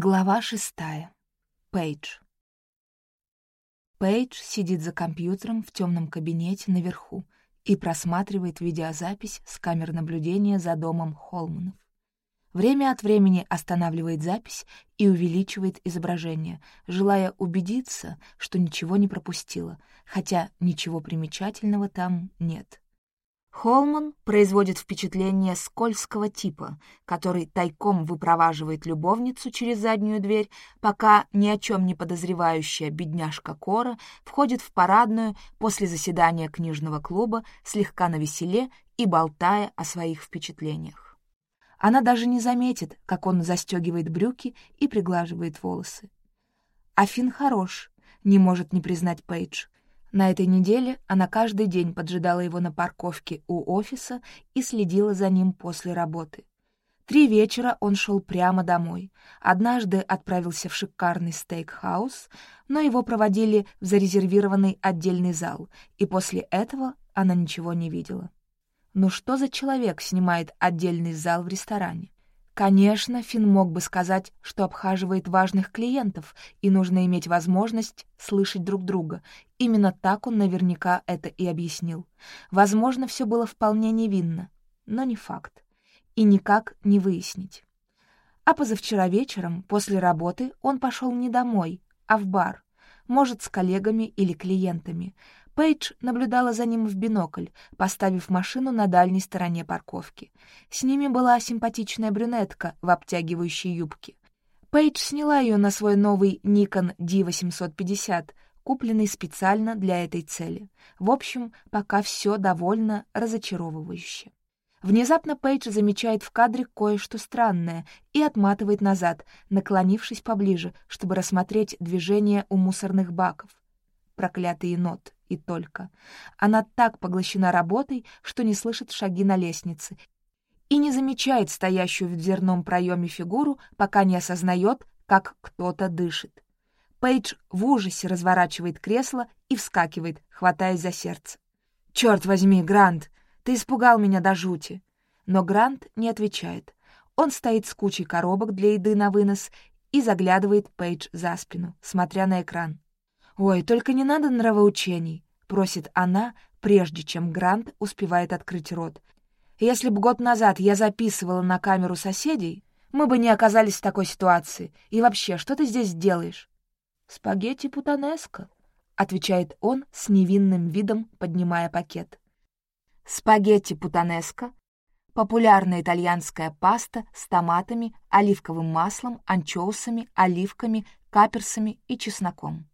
Глава шестая. Пейдж. Пейдж сидит за компьютером в темном кабинете наверху и просматривает видеозапись с камер наблюдения за домом Холманов. Время от времени останавливает запись и увеличивает изображение, желая убедиться, что ничего не пропустила, хотя ничего примечательного там нет. Холман производит впечатление скользкого типа, который тайком выпроваживает любовницу через заднюю дверь, пока ни о чем не подозревающая бедняжка Кора входит в парадную после заседания книжного клуба, слегка навеселе и болтая о своих впечатлениях. Она даже не заметит, как он застегивает брюки и приглаживает волосы. Афин хорош, не может не признать Пейдж, на этой неделе она каждый день поджидала его на парковке у офиса и следила за ним после работы. Три вечера он шел прямо домой. Однажды отправился в шикарный стейк-хаус, но его проводили в зарезервированный отдельный зал, и после этого она ничего не видела. Но что за человек снимает отдельный зал в ресторане? Конечно, Финн мог бы сказать, что обхаживает важных клиентов, и нужно иметь возможность слышать друг друга. Именно так он наверняка это и объяснил. Возможно, все было вполне невинно, но не факт. И никак не выяснить. А позавчера вечером, после работы, он пошел не домой, а в бар. Может, с коллегами или клиентами — Пейдж наблюдала за ним в бинокль, поставив машину на дальней стороне парковки. С ними была симпатичная брюнетка в обтягивающей юбке. Пейдж сняла ее на свой новый Nikon D850, купленный специально для этой цели. В общем, пока все довольно разочаровывающе. Внезапно Пейдж замечает в кадре кое-что странное и отматывает назад, наклонившись поближе, чтобы рассмотреть движение у мусорных баков — Проклятые енот, и только. Она так поглощена работой, что не слышит шаги на лестнице и не замечает стоящую в дверном проеме фигуру, пока не осознает, как кто-то дышит. Пейдж в ужасе разворачивает кресло и вскакивает, хватаясь за сердце. «Черт возьми, Грант, ты испугал меня до жути!» Но Грант не отвечает. Он стоит с кучей коробок для еды на вынос и заглядывает Пейдж за спину, смотря на экран. «Ой, только не надо нравоучений», — просит она, прежде чем Грант успевает открыть рот. «Если бы год назад я записывала на камеру соседей, мы бы не оказались в такой ситуации. И вообще, что ты здесь делаешь?» «Спагетти путанеско», — отвечает он с невинным видом, поднимая пакет. «Спагетти путанеско» — популярная итальянская паста с томатами, оливковым маслом, анчоусами, оливками, каперсами и чесноком.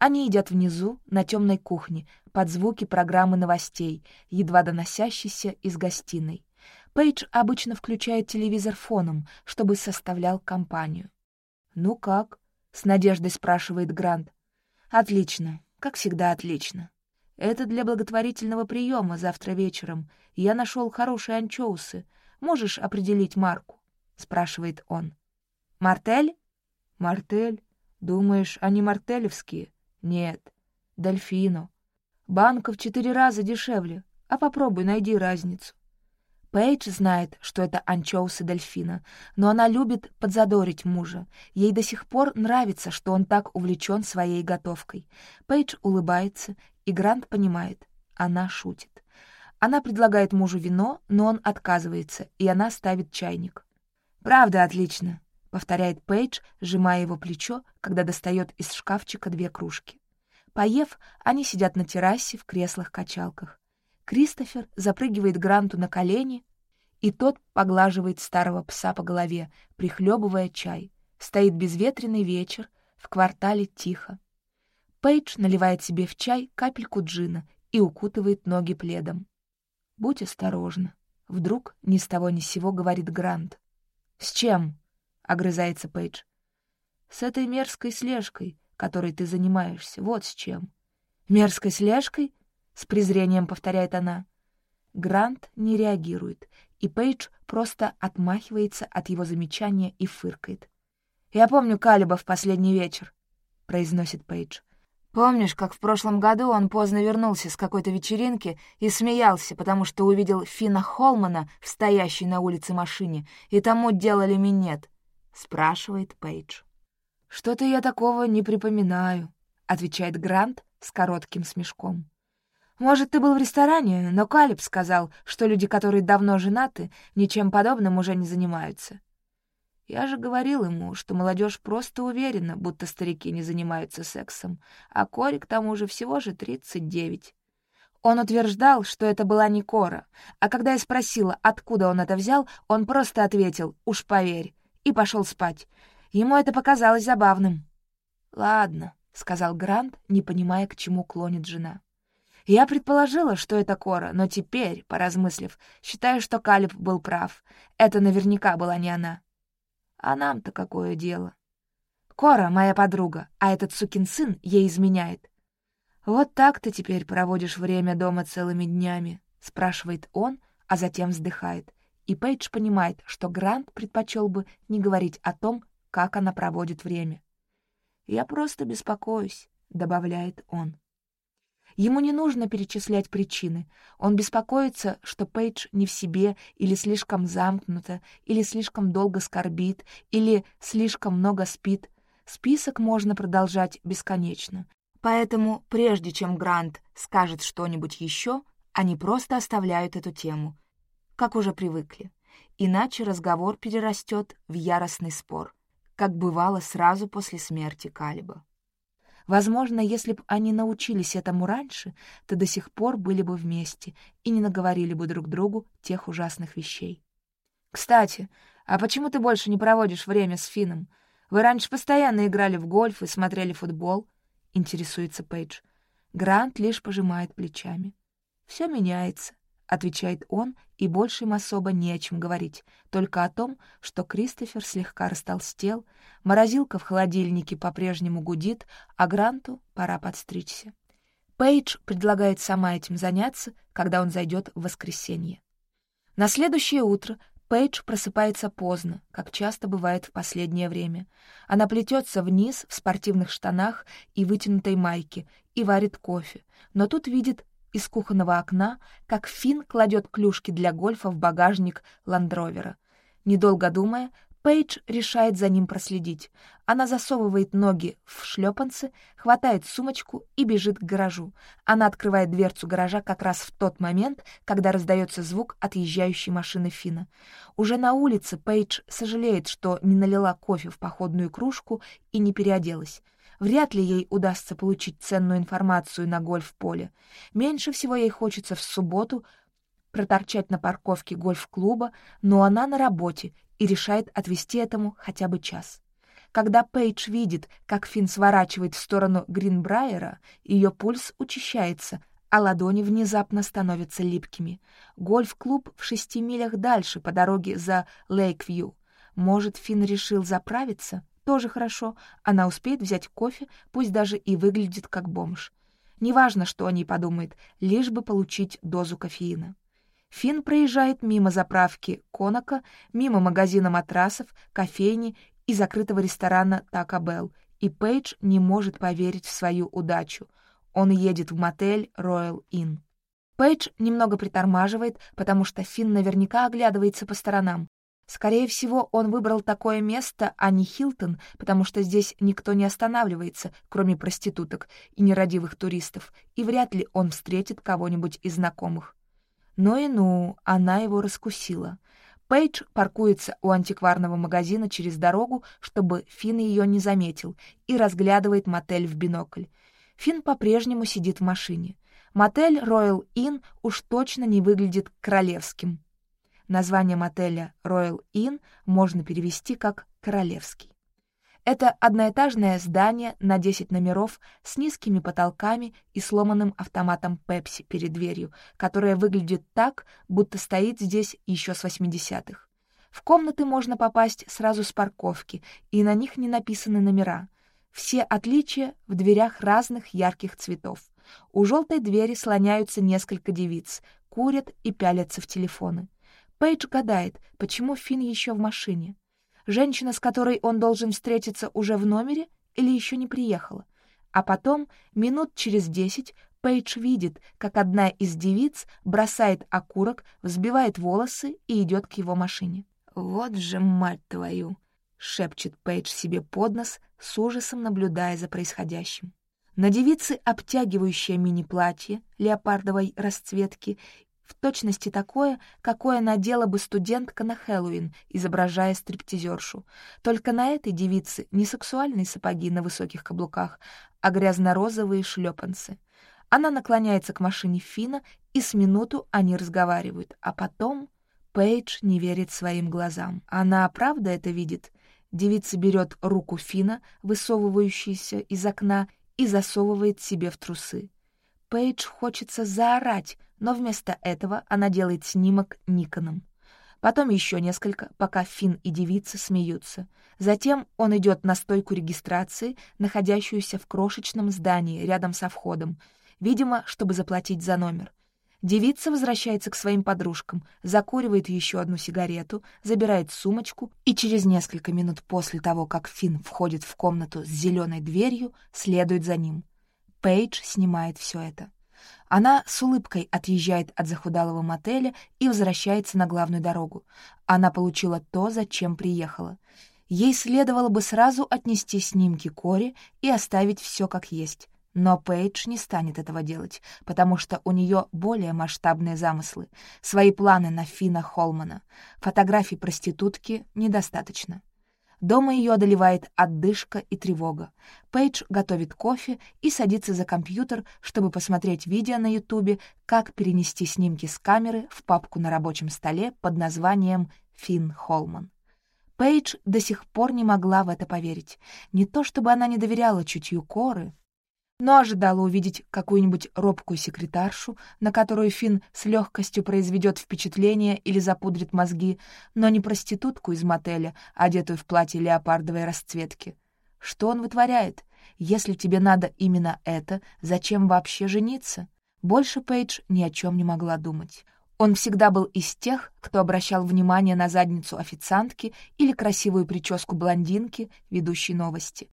Они едят внизу, на темной кухне, под звуки программы новостей, едва доносящейся из гостиной. Пейдж обычно включает телевизор фоном, чтобы составлял компанию. «Ну как?» — с надеждой спрашивает Грант. «Отлично. Как всегда, отлично. Это для благотворительного приема завтра вечером. Я нашел хорошие анчоусы. Можешь определить марку?» — спрашивает он. «Мартель?» «Мартель? Думаешь, они мартелевские?» Нет. Дольфину. Банка в четыре раза дешевле. А попробуй, найди разницу. Пейдж знает, что это анчоусы дельфина, но она любит подзадорить мужа. Ей до сих пор нравится, что он так увлечен своей готовкой. Пейдж улыбается, и Грант понимает. Она шутит. Она предлагает мужу вино, но он отказывается, и она ставит чайник. «Правда отлично», повторяет Пейдж, сжимая его плечо, когда достает из шкафчика две кружки. Поев, они сидят на террасе в креслах-качалках. Кристофер запрыгивает Гранту на колени, и тот поглаживает старого пса по голове, прихлебывая чай. Стоит безветренный вечер, в квартале тихо. Пейдж наливает себе в чай капельку джина и укутывает ноги пледом. «Будь осторожна», — вдруг ни с того ни с сего говорит Грант. «С чем?» огрызается Пейдж. «С этой мерзкой слежкой, которой ты занимаешься, вот с чем». «Мерзкой слежкой?» — с презрением повторяет она. Грант не реагирует, и Пейдж просто отмахивается от его замечания и фыркает. «Я помню Калиба в последний вечер», — произносит Пейдж. «Помнишь, как в прошлом году он поздно вернулся с какой-то вечеринки и смеялся, потому что увидел Фина Холмана в стоящей на улице машине, и тому делали минет? спрашивает Пейдж. «Что-то я такого не припоминаю», — отвечает Грант с коротким смешком. «Может, ты был в ресторане, но Калиб сказал, что люди, которые давно женаты, ничем подобным уже не занимаются». Я же говорил ему, что молодежь просто уверена, будто старики не занимаются сексом, а Кори к тому же всего же 39. Он утверждал, что это была не Кора, а когда я спросила, откуда он это взял, он просто ответил «Уж поверь, и пошел спать. Ему это показалось забавным. «Ладно», — сказал Грант, не понимая, к чему клонит жена. Я предположила, что это Кора, но теперь, поразмыслив, считаю, что Калиб был прав. Это наверняка была не она. А нам-то какое дело? Кора — моя подруга, а этот сукин сын ей изменяет. «Вот так ты теперь проводишь время дома целыми днями?» — спрашивает он, а затем вздыхает и Пейдж понимает, что Грант предпочел бы не говорить о том, как она проводит время. «Я просто беспокоюсь», — добавляет он. Ему не нужно перечислять причины. Он беспокоится, что Пейдж не в себе, или слишком замкнута, или слишком долго скорбит, или слишком много спит. Список можно продолжать бесконечно. Поэтому, прежде чем Грант скажет что-нибудь еще, они просто оставляют эту тему — как уже привыкли. Иначе разговор перерастет в яростный спор, как бывало сразу после смерти Калиба. Возможно, если бы они научились этому раньше, то до сих пор были бы вместе и не наговорили бы друг другу тех ужасных вещей. «Кстати, а почему ты больше не проводишь время с Фином? Вы раньше постоянно играли в гольф и смотрели футбол?» — интересуется Пейдж. Грант лишь пожимает плечами. «Все меняется отвечает он, и больше им особо не о чем говорить, только о том, что Кристофер слегка растолстел, морозилка в холодильнике по-прежнему гудит, а Гранту пора подстричься. Пейдж предлагает сама этим заняться, когда он зайдет в воскресенье. На следующее утро Пейдж просыпается поздно, как часто бывает в последнее время. Она плетется вниз в спортивных штанах и вытянутой майке и варит кофе, но тут видит из кухонного окна, как Финн кладет клюшки для гольфа в багажник ландровера. Недолго думая, Пейдж решает за ним проследить. Она засовывает ноги в шлепанцы, хватает сумочку и бежит к гаражу. Она открывает дверцу гаража как раз в тот момент, когда раздается звук отъезжающей машины Фина. Уже на улице Пейдж сожалеет, что не налила кофе в походную кружку и не переоделась. Вряд ли ей удастся получить ценную информацию на гольф-поле. Меньше всего ей хочется в субботу проторчать на парковке гольф-клуба, но она на работе и решает отвести этому хотя бы час. Когда Пейдж видит, как Финн сворачивает в сторону Гринбрайера, ее пульс учащается, а ладони внезапно становятся липкими. Гольф-клуб в шести милях дальше по дороге за Лейквью. Может, Финн решил заправиться? Тоже хорошо, она успеет взять кофе, пусть даже и выглядит как бомж. Неважно, что о ней подумает, лишь бы получить дозу кофеина. Финн проезжает мимо заправки Конака, мимо магазина матрасов, кофейни и закрытого ресторана Тако Белл, и Пейдж не может поверить в свою удачу. Он едет в мотель Royal Inn. Пейдж немного притормаживает, потому что Финн наверняка оглядывается по сторонам. Скорее всего, он выбрал такое место, а не Хилтон, потому что здесь никто не останавливается, кроме проституток и нерадивых туристов, и вряд ли он встретит кого-нибудь из знакомых. Но и ну, она его раскусила. Пейдж паркуется у антикварного магазина через дорогу, чтобы Финн ее не заметил, и разглядывает мотель в бинокль. Финн по-прежнему сидит в машине. Мотель Royal Inn уж точно не выглядит королевским. Название мотеля Royal Inn можно перевести как «королевский». Это одноэтажное здание на 10 номеров с низкими потолками и сломанным автоматом Пепси перед дверью, которое выглядит так, будто стоит здесь еще с 80-х. В комнаты можно попасть сразу с парковки, и на них не написаны номера. Все отличия в дверях разных ярких цветов. У желтой двери слоняются несколько девиц, курят и пялятся в телефоны. Пейдж гадает, почему Финн еще в машине. Женщина, с которой он должен встретиться, уже в номере или еще не приехала. А потом, минут через десять, Пейдж видит, как одна из девиц бросает окурок, взбивает волосы и идет к его машине. «Вот же мать твою!» — шепчет Пейдж себе под нос, с ужасом наблюдая за происходящим. На девице обтягивающее мини-платье леопардовой расцветки в точности такое, какое надела бы студентка на Хэллоуин, изображая стриптизершу. Только на этой девице не сексуальные сапоги на высоких каблуках, а грязно-розовые шлепанцы. Она наклоняется к машине Фина, и с минуту они разговаривают, а потом Пейдж не верит своим глазам. Она правда это видит? Девица берет руку Фина, высовывающуюся из окна, и засовывает себе в трусы. Пейдж хочется заорать — но вместо этого она делает снимок Никоном. Потом еще несколько, пока Финн и девица смеются. Затем он идет на стойку регистрации, находящуюся в крошечном здании рядом со входом, видимо, чтобы заплатить за номер. Девица возвращается к своим подружкам, закуривает еще одну сигарету, забирает сумочку и через несколько минут после того, как Финн входит в комнату с зеленой дверью, следует за ним. Пейдж снимает все это. Она с улыбкой отъезжает от захудалого мотеля и возвращается на главную дорогу. Она получила то, зачем приехала. Ей следовало бы сразу отнести снимки Кори и оставить все как есть. Но Пейдж не станет этого делать, потому что у нее более масштабные замыслы, свои планы на Фина Холмана. Фотографий проститутки недостаточно. Дома ее одолевает отдышка и тревога. Пейдж готовит кофе и садится за компьютер, чтобы посмотреть видео на Ютубе, как перенести снимки с камеры в папку на рабочем столе под названием «Финн Холман». Пейдж до сих пор не могла в это поверить. Не то чтобы она не доверяла чутью Коры, но ожидала увидеть какую-нибудь робкую секретаршу, на которую Финн с легкостью произведет впечатление или запудрит мозги, но не проститутку из мотеля, одетую в платье леопардовой расцветки. Что он вытворяет? Если тебе надо именно это, зачем вообще жениться? Больше Пейдж ни о чем не могла думать. Он всегда был из тех, кто обращал внимание на задницу официантки или красивую прическу блондинки, ведущей новости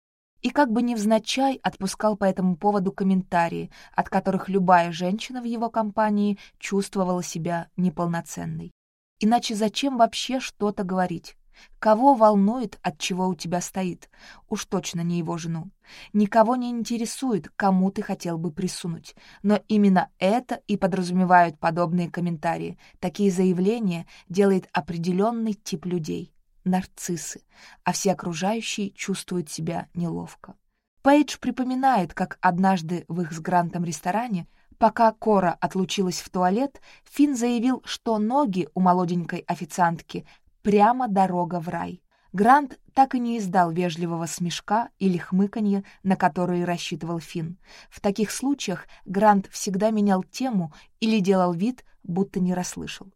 и как бы невзначай отпускал по этому поводу комментарии, от которых любая женщина в его компании чувствовала себя неполноценной. Иначе зачем вообще что-то говорить? Кого волнует, от чего у тебя стоит? Уж точно не его жену. Никого не интересует, кому ты хотел бы присунуть. Но именно это и подразумевают подобные комментарии. Такие заявления делает определенный тип людей нарциссы, а все окружающие чувствуют себя неловко. Пейдж припоминает, как однажды в их с Грантом ресторане, пока Кора отлучилась в туалет, Финн заявил, что ноги у молоденькой официантки прямо дорога в рай. Грант так и не издал вежливого смешка или хмыканья, на которые рассчитывал Финн. В таких случаях Грант всегда менял тему или делал вид, будто не расслышал.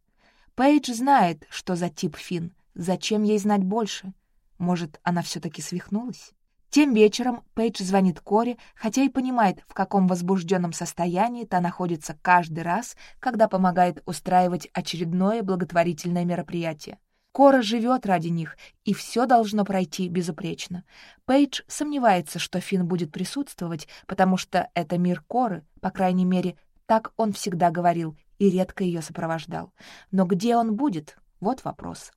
Пейдж знает, что за тип Финн, Зачем ей знать больше? Может, она все-таки свихнулась? Тем вечером Пейдж звонит Коре, хотя и понимает, в каком возбужденном состоянии та находится каждый раз, когда помогает устраивать очередное благотворительное мероприятие. Кора живет ради них, и все должно пройти безупречно. Пейдж сомневается, что Финн будет присутствовать, потому что это мир Коры, по крайней мере, так он всегда говорил и редко ее сопровождал. Но где он будет? Вот вопрос.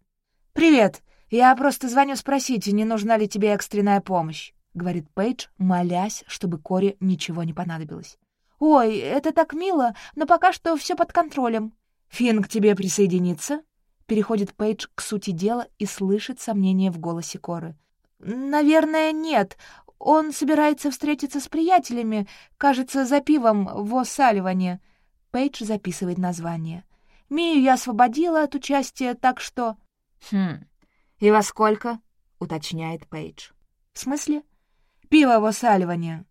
«Привет! Я просто звоню спросить, не нужна ли тебе экстренная помощь», — говорит Пейдж, молясь, чтобы Кори ничего не понадобилось. «Ой, это так мило, но пока что все под контролем». «Финн к тебе присоединится?» Переходит Пейдж к сути дела и слышит сомнение в голосе Коры. «Наверное, нет. Он собирается встретиться с приятелями, кажется, за пивом в О'Салливане». Пейдж записывает название. «Мию я освободила от участия, так что...» «Хм, и во сколько?» — уточняет Пейдж. «В смысле?» «Пиво в высаливание».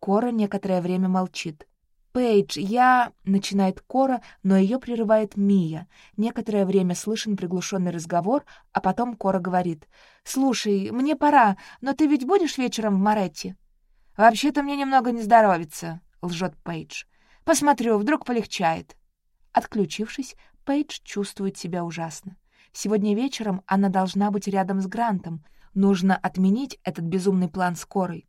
Кора некоторое время молчит. «Пейдж, я...» — начинает Кора, но ее прерывает Мия. Некоторое время слышен приглушенный разговор, а потом Кора говорит. «Слушай, мне пора, но ты ведь будешь вечером в Маретте?» «Вообще-то мне немного не здоровится», — лжет Пейдж. «Посмотрю, вдруг полегчает». Отключившись, Пейдж чувствует себя ужасно. Сегодня вечером она должна быть рядом с Грантом. Нужно отменить этот безумный план скорой.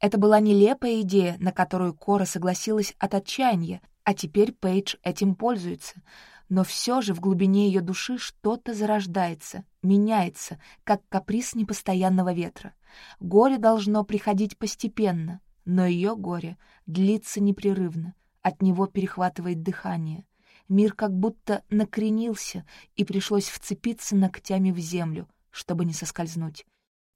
Это была нелепая идея, на которую Кора согласилась от отчаяния, а теперь Пейдж этим пользуется. Но все же в глубине ее души что-то зарождается, меняется, как каприз непостоянного ветра. Горе должно приходить постепенно, но ее горе длится непрерывно, от него перехватывает дыхание. Мир как будто накренился, и пришлось вцепиться ногтями в землю, чтобы не соскользнуть.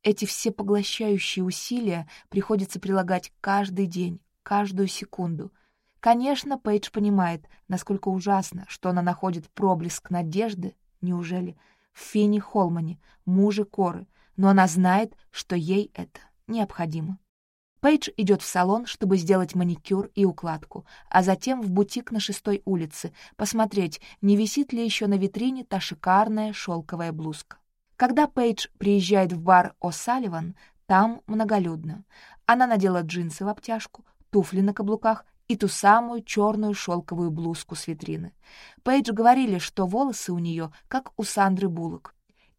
Эти все поглощающие усилия приходится прилагать каждый день, каждую секунду. Конечно, Пейдж понимает, насколько ужасно, что она находит проблеск надежды, неужели, в Фине Холмане, муже Коры, но она знает, что ей это необходимо. Пейдж идет в салон, чтобы сделать маникюр и укладку, а затем в бутик на шестой улице, посмотреть, не висит ли еще на витрине та шикарная шелковая блузка. Когда Пейдж приезжает в бар О'Салливан, там многолюдно. Она надела джинсы в обтяжку, туфли на каблуках и ту самую черную шелковую блузку с витрины. Пейдж говорили, что волосы у нее как у Сандры Булок.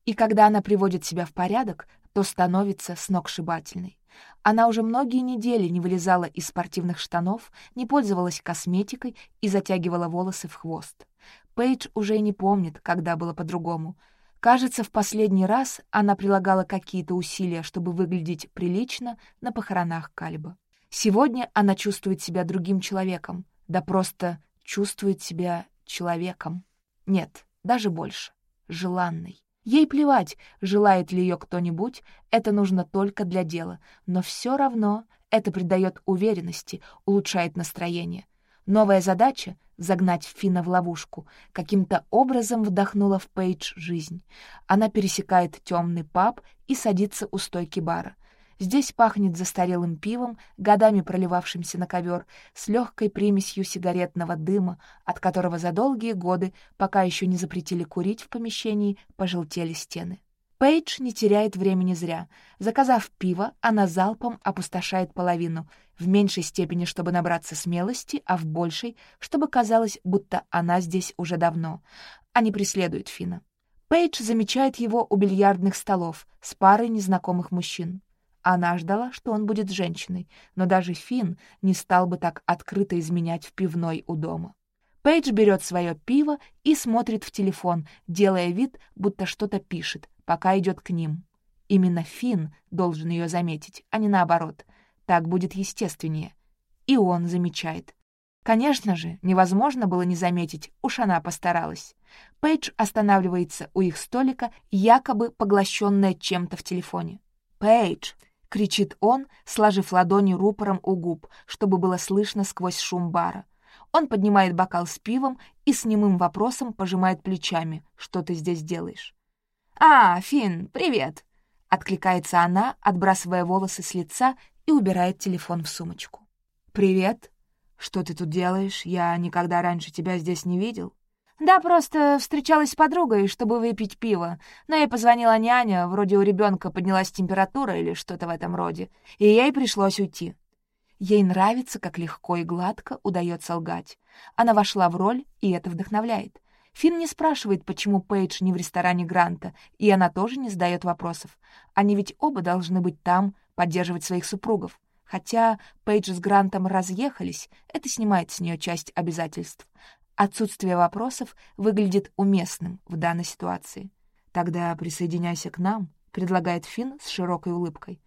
И когда она приводит себя в порядок, то становится сногсшибательной. Она уже многие недели не вылезала из спортивных штанов, не пользовалась косметикой и затягивала волосы в хвост. Пейдж уже не помнит, когда было по-другому. Кажется, в последний раз она прилагала какие-то усилия, чтобы выглядеть прилично на похоронах Кальба. Сегодня она чувствует себя другим человеком, да просто чувствует себя человеком. Нет, даже больше. Желанной. Ей плевать, желает ли ее кто-нибудь, это нужно только для дела, но все равно это придает уверенности, улучшает настроение. Новая задача — загнать Фина в ловушку. Каким-то образом вдохнула в Пейдж жизнь. Она пересекает темный паб и садится у стойки бара — Здесь пахнет застарелым пивом, годами проливавшимся на ковер, с легкой примесью сигаретного дыма, от которого за долгие годы, пока еще не запретили курить в помещении, пожелтели стены. Пейдж не теряет времени зря. Заказав пиво, она залпом опустошает половину, в меньшей степени, чтобы набраться смелости, а в большей, чтобы казалось, будто она здесь уже давно. Они преследуют Фина. Пейдж замечает его у бильярдных столов с парой незнакомых мужчин. Она ждала, что он будет женщиной, но даже Финн не стал бы так открыто изменять в пивной у дома. Пейдж берет свое пиво и смотрит в телефон, делая вид, будто что-то пишет, пока идет к ним. Именно Финн должен ее заметить, а не наоборот. Так будет естественнее. И он замечает. Конечно же, невозможно было не заметить, уж она постаралась. Пейдж останавливается у их столика, якобы поглощенная чем-то в телефоне. «Пейдж!» — кричит он, сложив ладони рупором у губ, чтобы было слышно сквозь шум бара. Он поднимает бокал с пивом и с немым вопросом пожимает плечами. «Что ты здесь делаешь?» «А, Фин, привет!» — откликается она, отбрасывая волосы с лица и убирает телефон в сумочку. «Привет. Что ты тут делаешь? Я никогда раньше тебя здесь не видел». «Да, просто встречалась с подругой, чтобы выпить пиво, но ей позвонила няня, вроде у ребенка поднялась температура или что-то в этом роде, и ей пришлось уйти». Ей нравится, как легко и гладко удается лгать. Она вошла в роль, и это вдохновляет. Финн не спрашивает, почему Пейдж не в ресторане Гранта, и она тоже не задает вопросов. Они ведь оба должны быть там, поддерживать своих супругов. Хотя Пейдж с Грантом разъехались, это снимает с нее часть обязательств. Отсутствие вопросов выглядит уместным в данной ситуации. «Тогда присоединяйся к нам», — предлагает Финн с широкой улыбкой.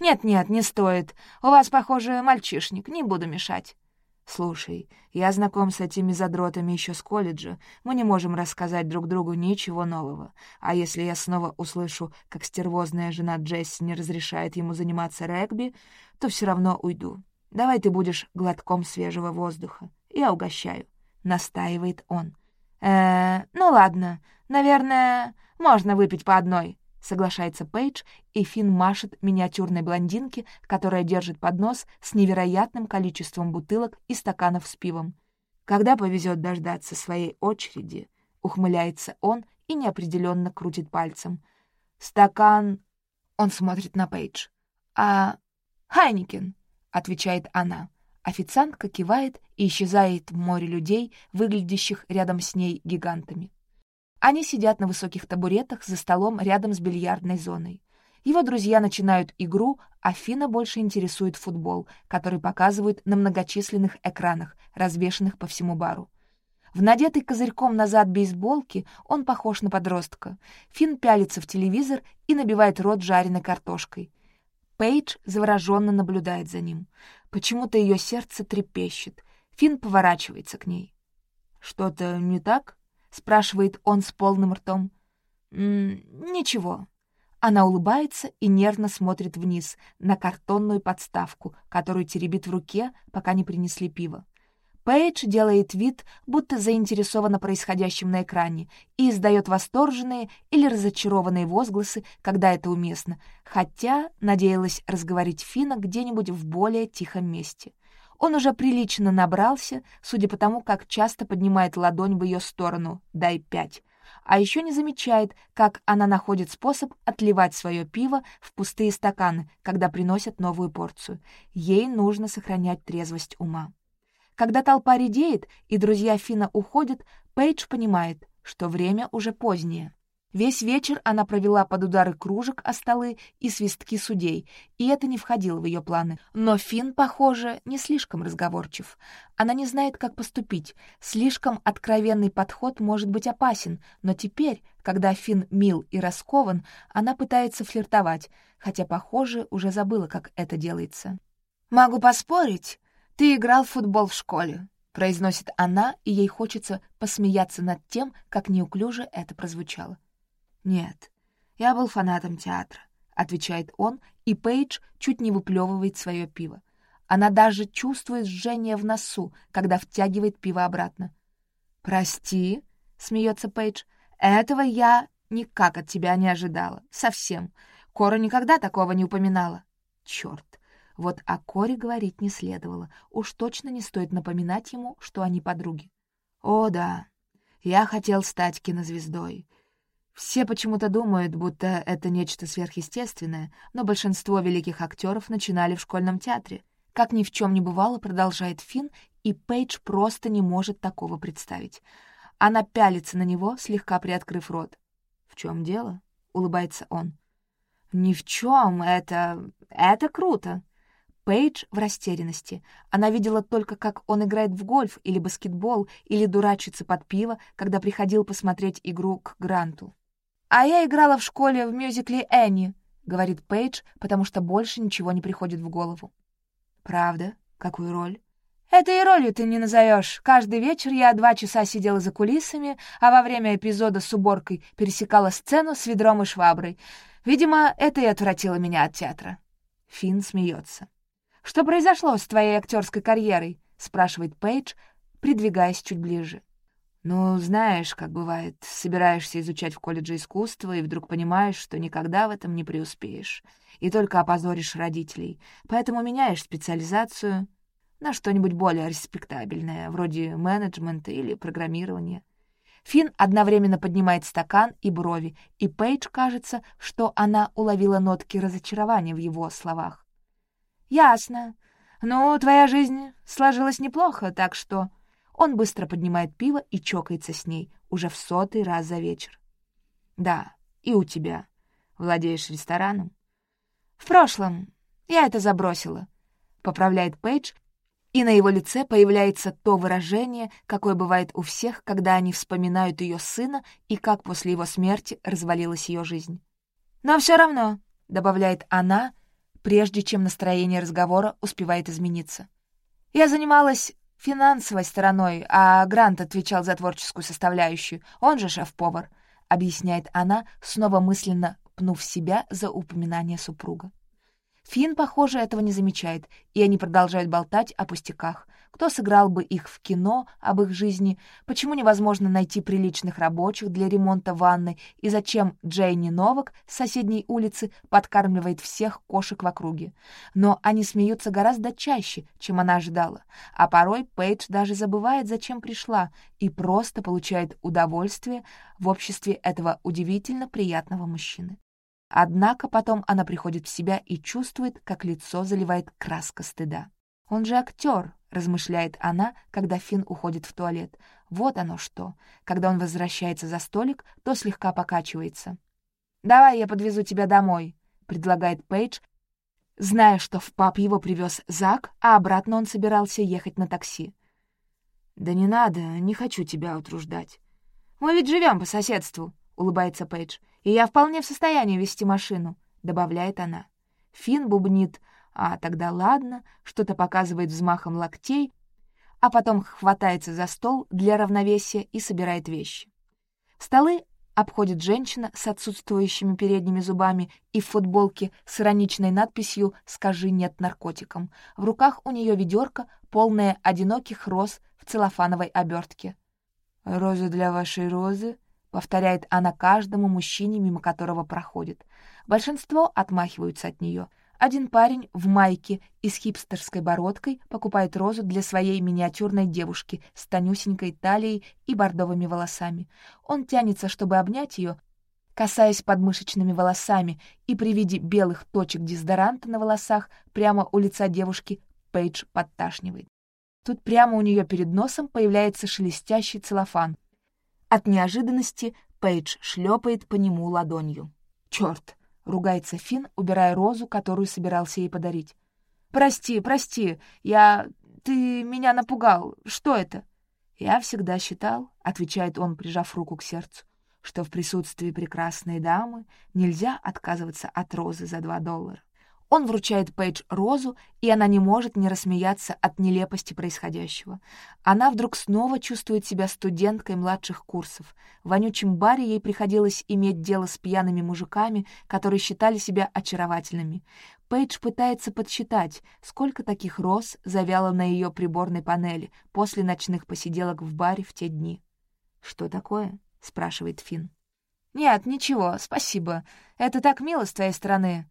«Нет-нет, не стоит. У вас, похоже, мальчишник, не буду мешать». «Слушай, я знаком с этими задротами еще с колледжа. Мы не можем рассказать друг другу ничего нового. А если я снова услышу, как стервозная жена Джесси не разрешает ему заниматься регби, то все равно уйду. Давай ты будешь глотком свежего воздуха. Я угощаю». — настаивает он. э ну ладно, наверное, можно выпить по одной», — соглашается Пейдж, и Финн машет миниатюрной блондинке, которая держит поднос с невероятным количеством бутылок и стаканов с пивом. «Когда повезет дождаться своей очереди», — ухмыляется он и неопределенно крутит пальцем. «Стакан...» — он смотрит на Пейдж. «А... Хайникин», — отвечает она. Официантка кивает и исчезает в море людей, выглядящих рядом с ней гигантами. Они сидят на высоких табуретах за столом рядом с бильярдной зоной. Его друзья начинают игру, а Фина больше интересует футбол, который показывают на многочисленных экранах, развешанных по всему бару. В надетой козырьком назад бейсболке он похож на подростка. Фин пялится в телевизор и набивает рот жареной картошкой. Пейдж завороженно наблюдает за ним. Почему-то ее сердце трепещет. Финн поворачивается к ней. «Что-то не так?» — спрашивает он с полным ртом. «М -м, «Ничего». Она улыбается и нервно смотрит вниз, на картонную подставку, которую теребит в руке, пока не принесли пиво. Пейдж делает вид, будто заинтересована происходящим на экране, и издает восторженные или разочарованные возгласы, когда это уместно, хотя надеялась разговорить Фина где-нибудь в более тихом месте. Он уже прилично набрался, судя по тому, как часто поднимает ладонь в ее сторону «дай пять», а еще не замечает, как она находит способ отливать свое пиво в пустые стаканы, когда приносят новую порцию. Ей нужно сохранять трезвость ума. Когда толпа редеет и друзья Фина уходят, Пейдж понимает, что время уже позднее. Весь вечер она провела под удары кружек о столы и свистки судей, и это не входило в ее планы. Но Фин, похоже, не слишком разговорчив. Она не знает, как поступить. Слишком откровенный подход может быть опасен, но теперь, когда Фин мил и раскован, она пытается флиртовать, хотя, похоже, уже забыла, как это делается. «Могу поспорить, ты играл в футбол в школе», — произносит она, и ей хочется посмеяться над тем, как неуклюже это прозвучало. «Нет, я был фанатом театра», — отвечает он, и Пейдж чуть не выплевывает свое пиво. Она даже чувствует жжение в носу, когда втягивает пиво обратно. «Прости», — смеется Пейдж, — «этого я никак от тебя не ожидала. Совсем. Кора никогда такого не упоминала. Черт. Вот о Коре говорить не следовало. Уж точно не стоит напоминать ему, что они подруги. «О, да. Я хотел стать кинозвездой. Все почему-то думают, будто это нечто сверхъестественное, но большинство великих актеров начинали в школьном театре. Как ни в чем не бывало, продолжает Финн, и Пейдж просто не может такого представить. Она пялится на него, слегка приоткрыв рот. «В чем дело?» — улыбается он. «Ни в чем, это... это круто!» Пейдж в растерянности. Она видела только, как он играет в гольф или баскетбол, или дурачится под пиво, когда приходил посмотреть игру к Гранту. «А я играла в школе в мюзикле «Энни», — говорит Пейдж, потому что больше ничего не приходит в голову. «Правда? Какую роль?» «Это и ролью ты не назовешь. Каждый вечер я два часа сидела за кулисами, а во время эпизода с уборкой пересекала сцену с ведром и шваброй. Видимо, это и отвратило меня от театра». Финн смеется. «Что произошло с твоей актерской карьерой?» — спрашивает Пейдж, придвигаясь чуть ближе. «Ну, знаешь, как бывает, собираешься изучать в колледже искусство и вдруг понимаешь, что никогда в этом не преуспеешь и только опозоришь родителей, поэтому меняешь специализацию на что-нибудь более респектабельное, вроде менеджмента или программирования». Финн одновременно поднимает стакан и брови, и Пейдж кажется, что она уловила нотки разочарования в его словах. «Ясно. Ну, твоя жизнь сложилась неплохо, так что...» Он быстро поднимает пиво и чокается с ней уже в сотый раз за вечер. «Да, и у тебя. Владеешь рестораном?» «В прошлом. Я это забросила», — поправляет Пейдж, и на его лице появляется то выражение, какое бывает у всех, когда они вспоминают ее сына и как после его смерти развалилась ее жизнь. «Но все равно», — добавляет она, прежде чем настроение разговора успевает измениться. Я занималась финансовой стороной, а Грант отвечал за творческую составляющую, он же шеф-повар, — объясняет она, снова мысленно пнув себя за упоминание супруга. Финн, похоже, этого не замечает, и они продолжают болтать о пустяках — кто сыграл бы их в кино об их жизни? Почему невозможно найти приличных рабочих для ремонта ванны? И зачем Джейни Новак с соседней улицы подкармливает всех кошек в округе? Но они смеются гораздо чаще, чем она ожидала. А порой Пейдж даже забывает, зачем пришла, и просто получает удовольствие в обществе этого удивительно приятного мужчины. Однако потом она приходит в себя и чувствует, как лицо заливает краска стыда. Он же актер, — размышляет она, когда Финн уходит в туалет. «Вот оно что. Когда он возвращается за столик, то слегка покачивается». «Давай я подвезу тебя домой», — предлагает Пейдж, зная, что в пап его привез Зак, а обратно он собирался ехать на такси. «Да не надо, не хочу тебя утруждать». «Мы ведь живем по соседству», — улыбается Пейдж, «и я вполне в состоянии вести машину», — добавляет она. Финн бубнит а тогда ладно, что-то показывает взмахом локтей, а потом хватается за стол для равновесия и собирает вещи. Столы обходит женщина с отсутствующими передними зубами и в футболке с ироничной надписью «Скажи нет наркотикам». В руках у нее ведерко, полное одиноких роз в целлофановой обертке. «Розы для вашей розы», — повторяет она каждому мужчине, мимо которого проходит. Большинство отмахиваются от нее — один парень в майке и с хипстерской бородкой покупает розу для своей миниатюрной девушки с тонюсенькой талией и бордовыми волосами. Он тянется, чтобы обнять ее, касаясь подмышечными волосами, и при виде белых точек дезодоранта на волосах прямо у лица девушки Пейдж подташнивает. Тут прямо у нее перед носом появляется шелестящий целлофан. От неожиданности Пейдж шлепает по нему ладонью. Черт! Ругается Софин, убирая розу, которую собирался ей подарить. «Прости, прости, я... Ты меня напугал. Что это?» «Я всегда считал», — отвечает он, прижав руку к сердцу, что в присутствии прекрасной дамы нельзя отказываться от розы за два доллара. Он вручает Пейдж розу, и она не может не рассмеяться от нелепости происходящего. Она вдруг снова чувствует себя студенткой младших курсов. В вонючем баре ей приходилось иметь дело с пьяными мужиками, которые считали себя очаровательными. Пейдж пытается подсчитать, сколько таких роз завяло на ее приборной панели после ночных посиделок в баре в те дни. «Что такое?» — спрашивает Финн. «Нет, ничего, спасибо. Это так мило с твоей стороны».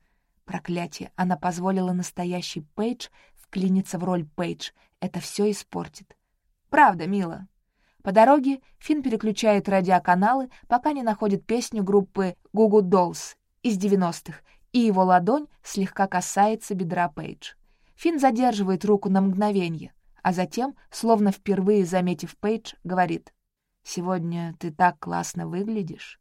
Проклятие, она позволила настоящий Пейдж вклиниться в роль Пейдж. Это все испортит. Правда, мило. По дороге Финн переключает радиоканалы, пока не находит песню группы Гугу Dolls из 90-х, и его ладонь слегка касается бедра Пейдж. Финн задерживает руку на мгновение, а затем, словно впервые заметив Пейдж, говорит «Сегодня ты так классно выглядишь».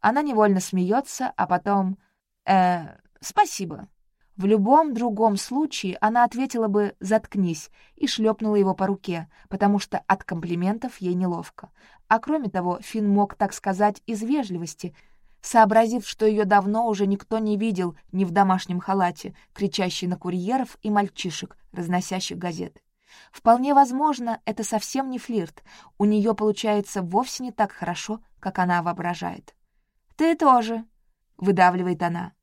Она невольно смеется, а потом «Э, «Спасибо». В любом другом случае она ответила бы «заткнись» и шлепнула его по руке, потому что от комплиментов ей неловко. А кроме того, Финн мог так сказать из вежливости, сообразив, что ее давно уже никто не видел ни в домашнем халате, кричащей на курьеров и мальчишек, разносящих газеты. Вполне возможно, это совсем не флирт, у нее получается вовсе не так хорошо, как она воображает. «Ты тоже», — выдавливает она.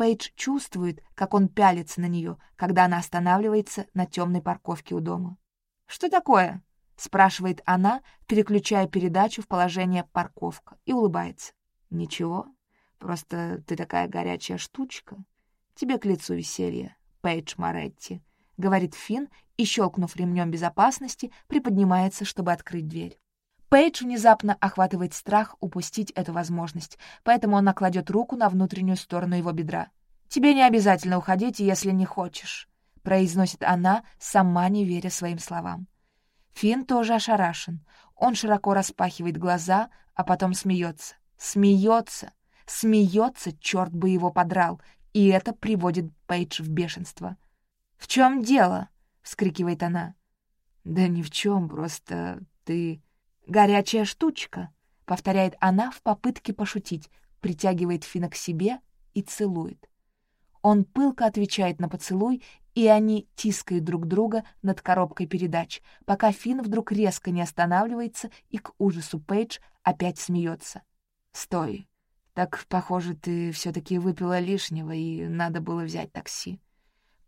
Пейдж чувствует, как он пялится на нее, когда она останавливается на темной парковке у дома. «Что такое?» — спрашивает она, переключая передачу в положение «парковка» и улыбается. «Ничего, просто ты такая горячая штучка. Тебе к лицу веселье, Пейдж Моретти», — говорит Финн и, щелкнув ремнем безопасности, приподнимается, чтобы открыть дверь. Пейдж внезапно охватывает страх упустить эту возможность, поэтому она кладет руку на внутреннюю сторону его бедра. «Тебе не обязательно уходить, если не хочешь», — произносит она, сама не веря своим словам. Финн тоже ошарашен. Он широко распахивает глаза, а потом смеется. Смеется! Смеется, черт бы его подрал! И это приводит Пейдж в бешенство. «В чем дело?» — вскрикивает она. «Да ни в чем, просто ты...» «Горячая штучка», — повторяет она в попытке пошутить, притягивает Фина к себе и целует. Он пылко отвечает на поцелуй, и они тискают друг друга над коробкой передач, пока Фин вдруг резко не останавливается и к ужасу Пейдж опять смеется. «Стой. Так, похоже, ты все таки выпила лишнего, и надо было взять такси».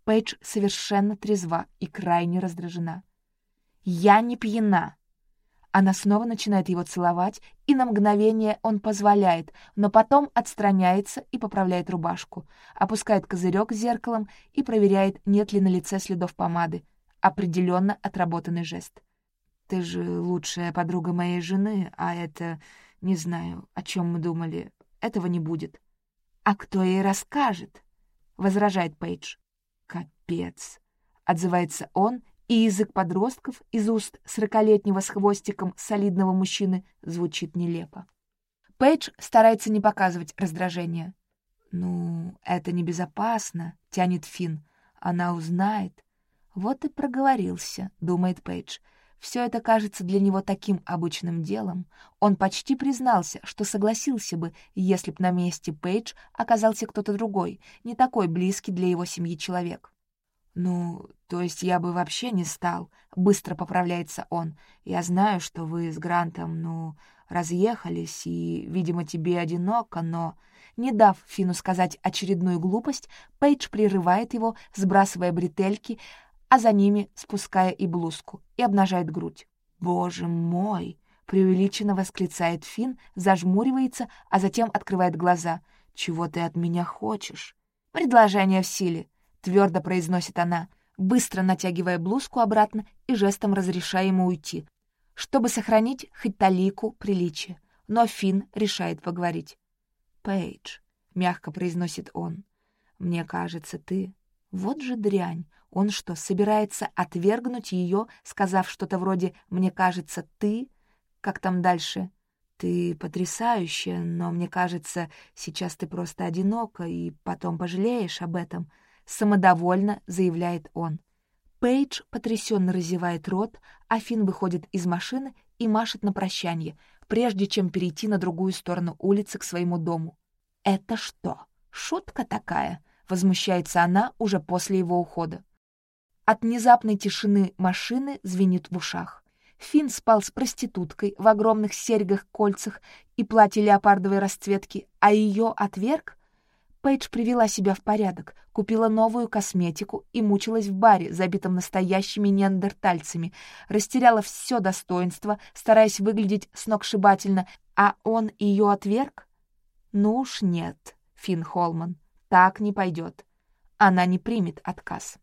Пейдж совершенно трезва и крайне раздражена. «Я не пьяна», она снова начинает его целовать, и на мгновение он позволяет, но потом отстраняется и поправляет рубашку, опускает козырек зеркалом и проверяет, нет ли на лице следов помады. Определенно отработанный жест. «Ты же лучшая подруга моей жены, а это... Не знаю, о чем мы думали. Этого не будет». «А кто ей расскажет?» — возражает Пейдж. «Капец!» — отзывается он и язык подростков из уст сорокалетнего с хвостиком солидного мужчины звучит нелепо. Пейдж старается не показывать раздражение. «Ну, это небезопасно», — тянет Финн. «Она узнает». «Вот и проговорился», — думает Пейдж. Все это кажется для него таким обычным делом. Он почти признался, что согласился бы, если б на месте Пейдж оказался кто-то другой, не такой близкий для его семьи человек. «Ну, то есть я бы вообще не стал», — быстро поправляется он. «Я знаю, что вы с Грантом, ну, разъехались, и, видимо, тебе одиноко, но...» Не дав Фину сказать очередную глупость, Пейдж прерывает его, сбрасывая бретельки, а за ними спуская и блузку, и обнажает грудь. «Боже мой!» — преувеличенно восклицает Фин, зажмуривается, а затем открывает глаза. «Чего ты от меня хочешь?» «Предложение в силе», твердо произносит она, быстро натягивая блузку обратно и жестом разрешая ему уйти, чтобы сохранить хоть талику приличия. Но Финн решает поговорить. «Пейдж», — мягко произносит он, — «мне кажется, ты...» Вот же дрянь! Он что, собирается отвергнуть ее, сказав что-то вроде «мне кажется, ты...» Как там дальше? «Ты потрясающая, но мне кажется, сейчас ты просто одинока, и потом пожалеешь об этом» самодовольно заявляет он. Пейдж потрясенно разевает рот, а Финн выходит из машины и машет на прощание, прежде чем перейти на другую сторону улицы к своему дому. «Это что, шутка такая?» — возмущается она уже после его ухода. От внезапной тишины машины звенит в ушах. Финн спал с проституткой в огромных серьгах-кольцах и платье леопардовой расцветки, а ее отверг — Пейдж привела себя в порядок, купила новую косметику и мучилась в баре, забитом настоящими неандертальцами, растеряла все достоинство, стараясь выглядеть сногсшибательно, а он ее отверг? Ну уж нет, Финн Холман, так не пойдет. Она не примет отказ.